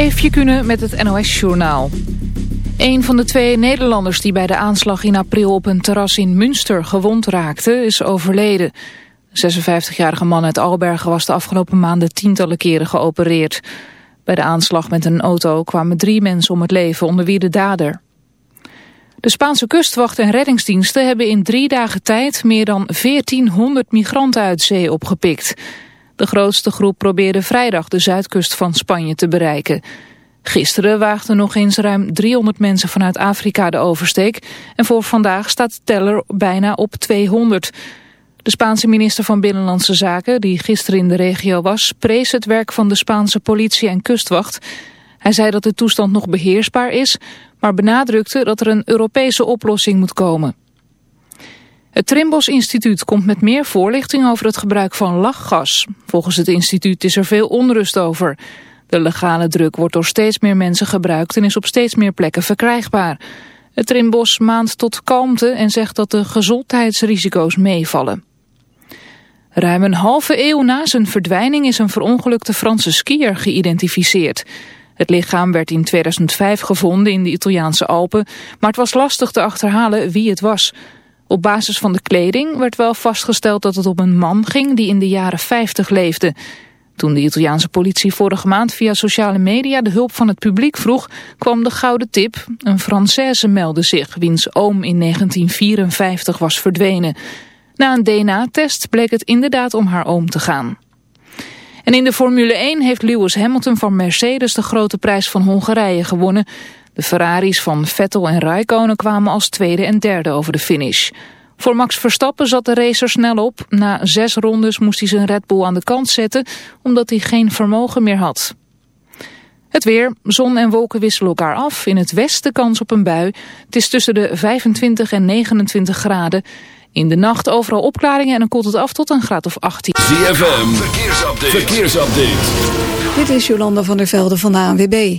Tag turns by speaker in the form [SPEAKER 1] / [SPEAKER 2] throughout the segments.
[SPEAKER 1] Eefje kunnen met het NOS-journaal. Een van de twee Nederlanders die bij de aanslag in april op een terras in Münster gewond raakte, is overleden. De 56-jarige man uit Albergen was de afgelopen maanden tientallen keren geopereerd. Bij de aanslag met een auto kwamen drie mensen om het leven, onder wie de dader. De Spaanse kustwacht en reddingsdiensten hebben in drie dagen tijd meer dan 1400 migranten uit zee opgepikt. De grootste groep probeerde vrijdag de zuidkust van Spanje te bereiken. Gisteren waagden nog eens ruim 300 mensen vanuit Afrika de oversteek... en voor vandaag staat de teller bijna op 200. De Spaanse minister van Binnenlandse Zaken, die gisteren in de regio was... prees het werk van de Spaanse politie en kustwacht. Hij zei dat de toestand nog beheersbaar is... maar benadrukte dat er een Europese oplossing moet komen. Het Trimbos Instituut komt met meer voorlichting over het gebruik van lachgas. Volgens het instituut is er veel onrust over. De legale druk wordt door steeds meer mensen gebruikt en is op steeds meer plekken verkrijgbaar. Het Trimbos maand tot kalmte en zegt dat de gezondheidsrisico's meevallen. Ruim een halve eeuw na zijn verdwijning is een verongelukte Franse skier geïdentificeerd. Het lichaam werd in 2005 gevonden in de Italiaanse Alpen, maar het was lastig te achterhalen wie het was... Op basis van de kleding werd wel vastgesteld dat het om een man ging die in de jaren 50 leefde. Toen de Italiaanse politie vorige maand via sociale media de hulp van het publiek vroeg, kwam de gouden tip. Een Française meldde zich, wiens oom in 1954 was verdwenen. Na een DNA-test bleek het inderdaad om haar oom te gaan. En in de Formule 1 heeft Lewis Hamilton van Mercedes de grote prijs van Hongarije gewonnen. De Ferraris van Vettel en Raikkonen kwamen als tweede en derde over de finish. Voor Max Verstappen zat de racer snel op. Na zes rondes moest hij zijn Red Bull aan de kant zetten, omdat hij geen vermogen meer had. Het weer, zon en wolken wisselen elkaar af. In het westen kans op een bui. Het is tussen de 25 en 29 graden. In de nacht overal opklaringen en dan koelt het af tot een graad of 18.
[SPEAKER 2] ZFM, verkeersupdate. verkeersupdate.
[SPEAKER 3] Dit is Jolanda van der Velde van de ANWB.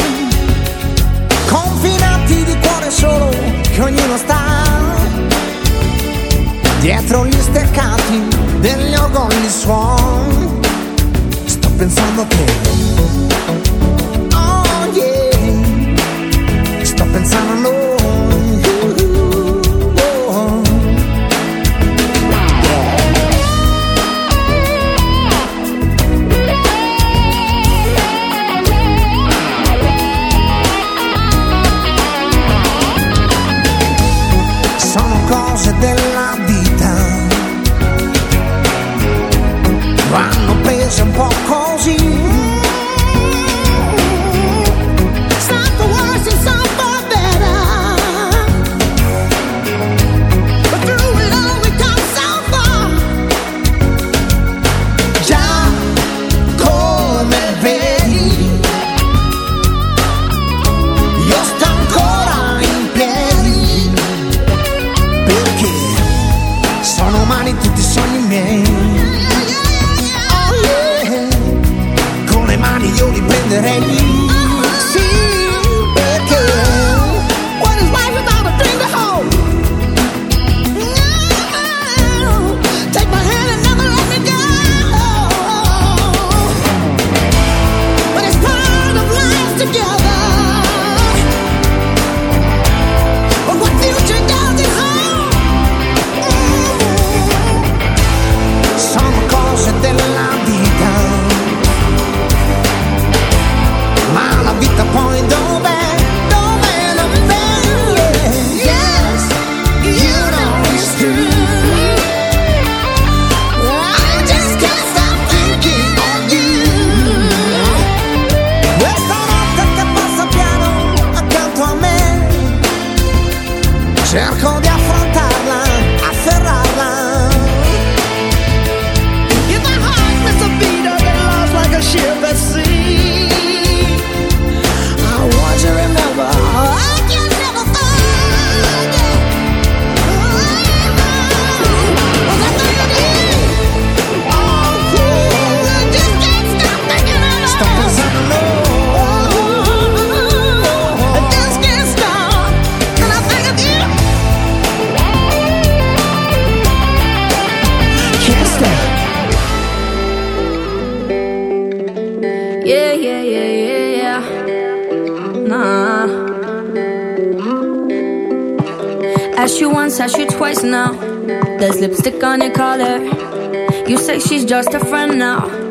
[SPEAKER 4] che ognuno sta dietro gli steccati degli orgogli
[SPEAKER 5] suoni lipstick on your collar. You say she's just a friend now.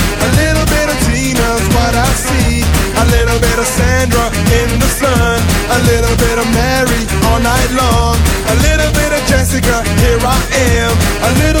[SPEAKER 6] Jessica, here I am. A little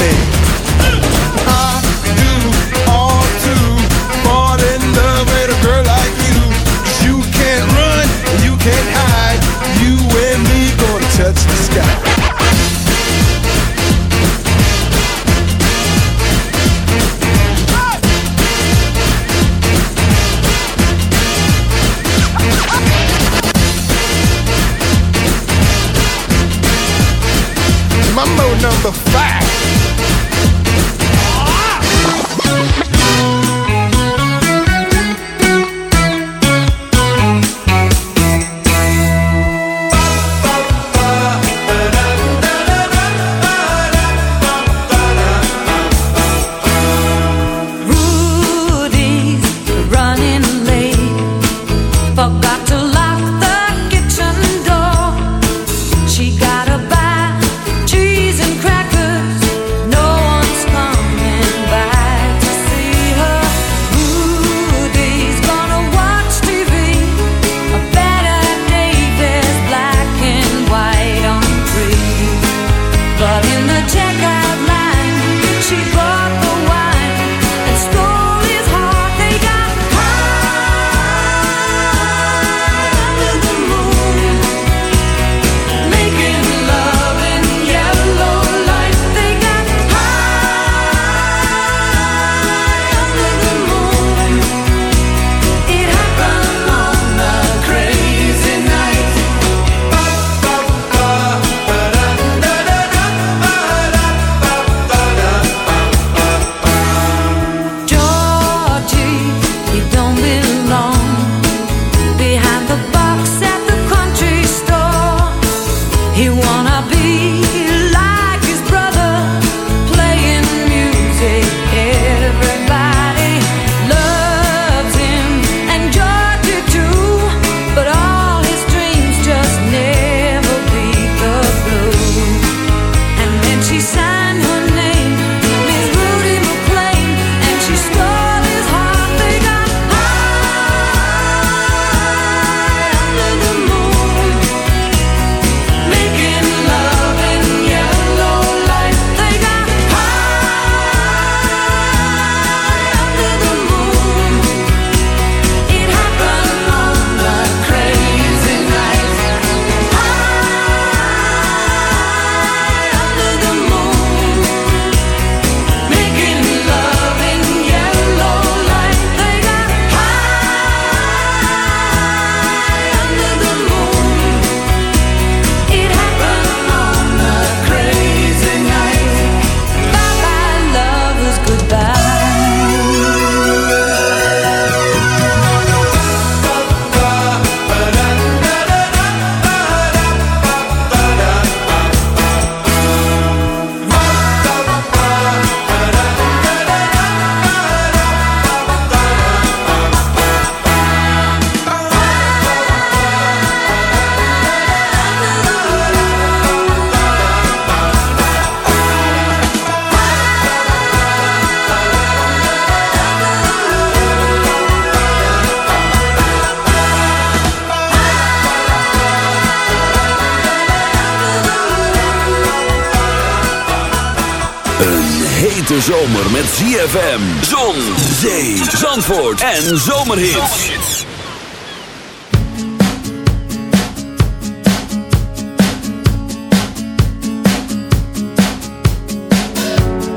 [SPEAKER 2] ZFM, Zon, Zee, Zandvoort en Zomerhits.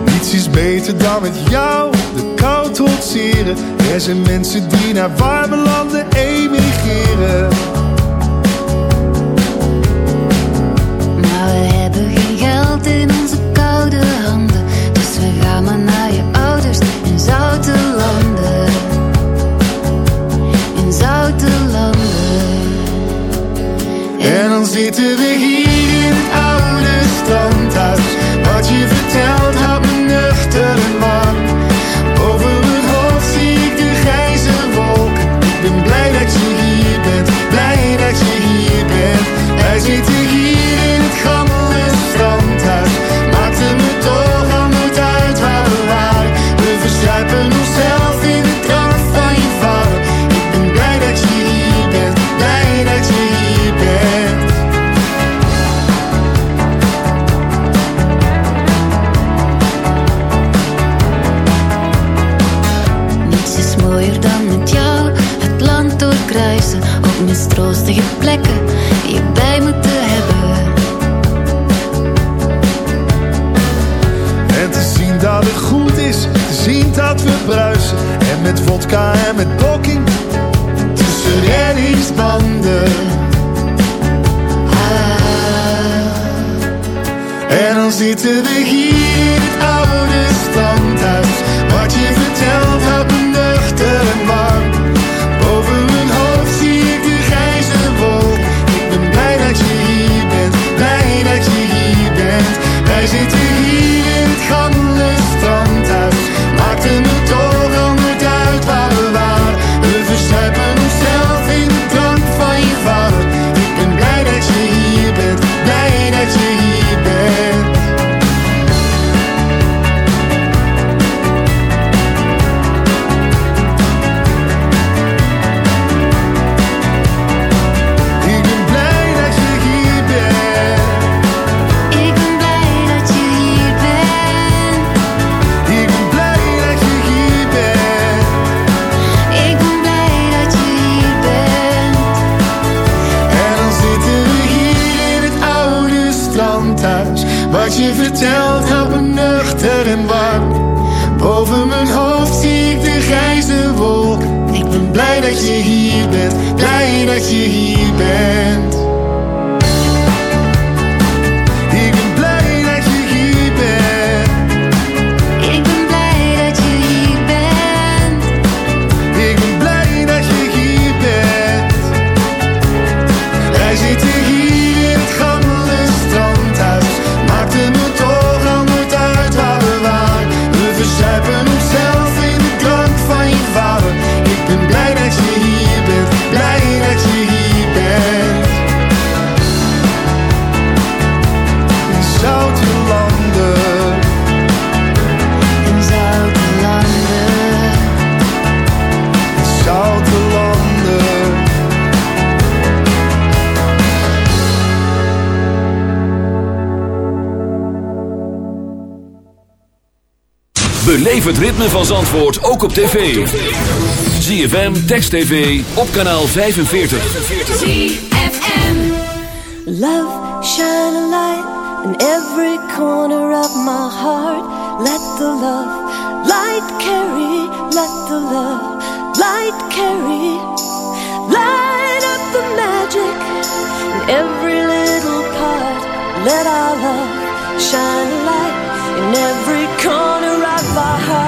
[SPEAKER 7] Niets is beter dan met jou de kou trotseren. Er zijn mensen die naar warme je vertelt, hou me nuchter en warm. Boven mijn hoofd zie ik de grijze wolk. Ik ben blij dat je hier bent, blij dat je hier bent.
[SPEAKER 2] ritme van Zandvoort ook op tv. ZFM, Text TV, op kanaal 45.
[SPEAKER 8] ZFM
[SPEAKER 9] Love, shine a light in every corner of my heart. Let the love, light carry, let the love, light carry. Light up the magic in every little part. Let our love shine a light in every corner of my
[SPEAKER 2] heart.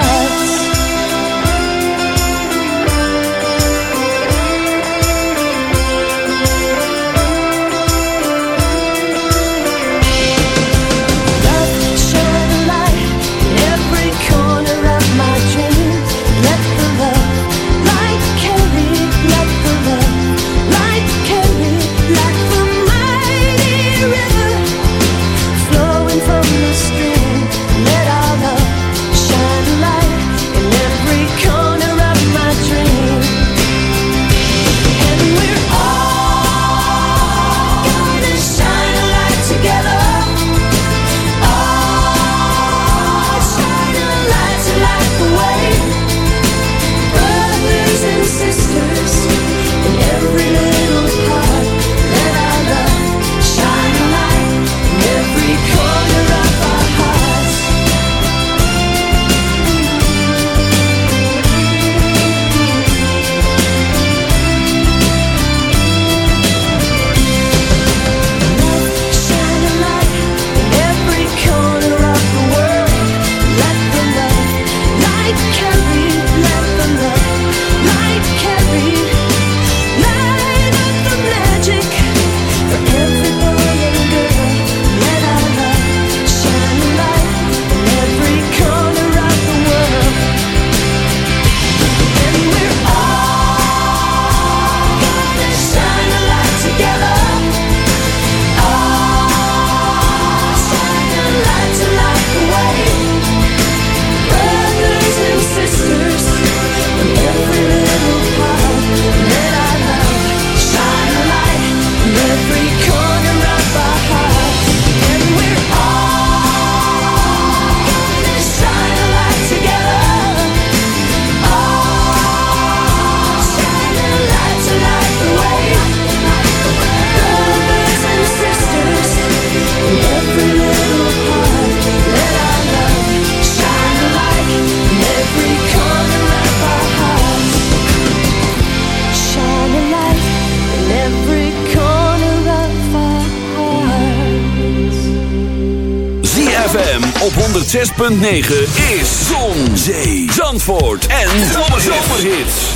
[SPEAKER 2] 106.9 is Zon, Zee, Zandvoort en Zomerhits.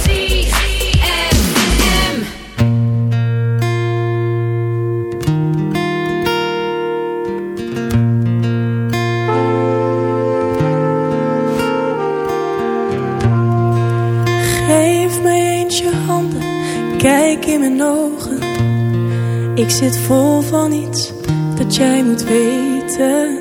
[SPEAKER 10] Geef mij eens je handen, kijk in mijn ogen. Ik zit vol van iets dat jij moet weten.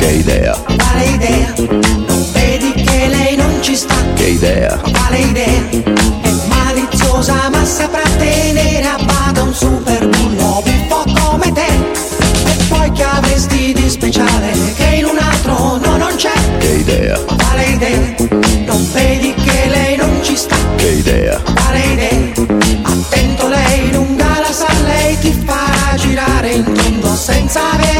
[SPEAKER 11] che idea,
[SPEAKER 12] Quale idea? Non vedi che lei non ci sta?
[SPEAKER 11] che idea,
[SPEAKER 12] Quale idea? È maliziosa ma saprà tenere a bada un super bullo buffo come te. E poi che avresti di speciale che in un altro no non c'è?
[SPEAKER 11] che idea,
[SPEAKER 12] Quale idea? Non vedi che lei non ci sta?
[SPEAKER 11] che idea,
[SPEAKER 12] Quale idea? Attento lei lunga la sa, lei ti farà girare in tondo senza avere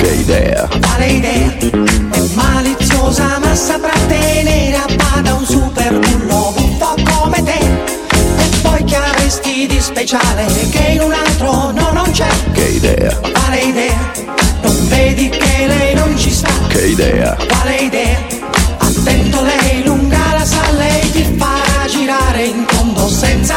[SPEAKER 12] Che
[SPEAKER 11] idea,
[SPEAKER 12] Quale idea? È maliziosa ma saprà tenere a bada un super bullo buffo come te. E poi che avresti di speciale che in un altro no non c'è?
[SPEAKER 11] che idea,
[SPEAKER 12] Quale idea? Non vedi che lei non ci sta?
[SPEAKER 11] che idea,
[SPEAKER 12] Quale idea? Attento lei lunga la sa, lei ti farà girare in tondo senza